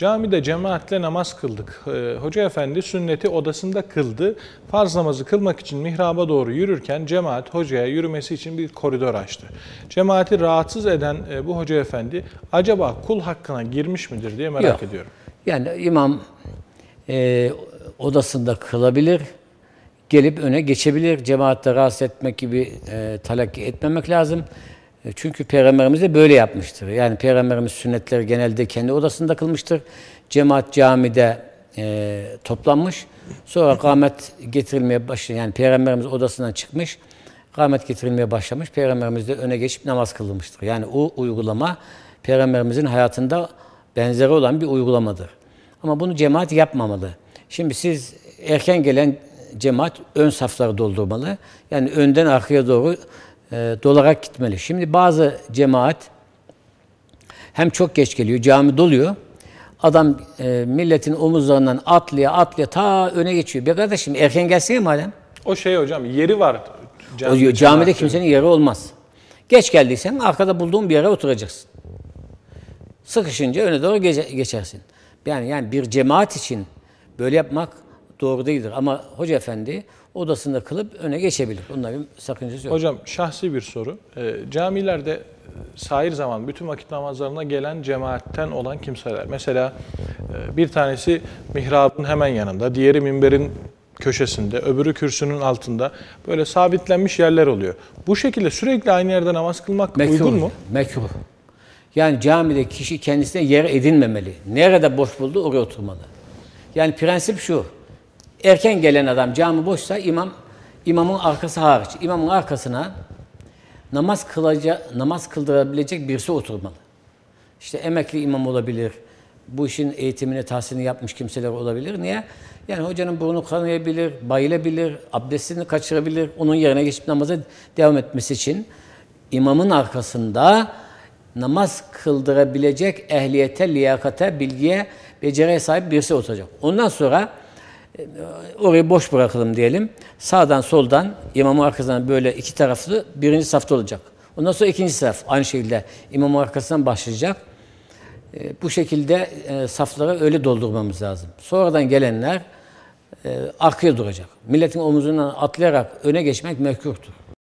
Camide cemaatle namaz kıldık. Ee, Hoca efendi sünneti odasında kıldı. Farz namazı kılmak için mihraba doğru yürürken cemaat hocaya yürümesi için bir koridor açtı. Cemaati rahatsız eden e, bu hoca efendi acaba kul hakkına girmiş midir diye merak Yok. ediyorum. Yani imam e, odasında kılabilir, gelip öne geçebilir. Cemaatte rahatsız etmek gibi e, talakki etmemek lazım. E, çünkü Peygamberimiz de böyle yapmıştır. Yani Peygamberimiz sünnetleri genelde kendi odasında kılmıştır. Cemaat camide e, toplanmış. Sonra kâmet getirilmeye başladı. Yani Peygamberimiz odasından çıkmış. Kâmet getirilmeye başlamış. Peygamberimiz de öne geçip namaz kılınmıştır. Yani o uygulama Peygamberimizin hayatında benzeri olan bir uygulamadır. Ama bunu cemaat yapmamalı. Şimdi siz erken gelen cemaat ön safları doldurmalı. Yani önden arkaya doğru e, dolarak gitmeli. Şimdi bazı cemaat hem çok geç geliyor, cami doluyor. Adam e, milletin omuzlarından atlaya atlaya ta öne geçiyor. Bir kardeşim erken gelsene madem. O şey hocam yeri var. O Cami, camide cemaatte. kimsenin yeri olmaz. Geç geldiysen arkada bulduğun bir yere oturacaksın. Sıkışınca öne doğru geçersin. Yani yani bir cemaat için böyle yapmak doğru değildir. Ama hoca efendi odasında kılıp öne geçebilir. Bunda bir sakıncası yok. Hocam şahsi bir soru. Ee, camilerde e, sahir zaman bütün vakit namazlarına gelen cemaatten olan kimseler. Mesela e, bir tanesi mihrabın hemen yanında, diğeri minberin köşesinde, öbürü kürsünün altında böyle sabitlenmiş yerler oluyor. Bu şekilde sürekli aynı yerde namaz kılmak uygun mu? Mekruh. Yani camide kişi kendisine yer edinmemeli. Nerede boş buldu oraya oturmalı. Yani prensip şu. Erken gelen adam cami boşsa imam imamın arkası hariç. İmamın arkasına namaz kılaca, namaz kıldırabilecek birisi oturmalı. İşte emekli imam olabilir. Bu işin eğitimini, tahsilini yapmış kimseler olabilir. Niye? Yani hocanın burnu kanayabilir, bayılabilir, abdestini kaçırabilir. Onun yerine geçip namaza devam etmesi için imamın arkasında namaz kıldırabilecek ehliyete, liyakate, bilgiye, beceriye sahip birisi oturacak. Ondan sonra orayı boş bırakalım diyelim. Sağdan soldan imamın arkasından böyle iki taraflı birinci safta olacak. Ondan sonra ikinci saf aynı şekilde imamın arkasından başlayacak. E, bu şekilde e, safları öyle doldurmamız lazım. Sonradan gelenler e, arkaya duracak. Milletin omuzundan atlayarak öne geçmek mekruhtur.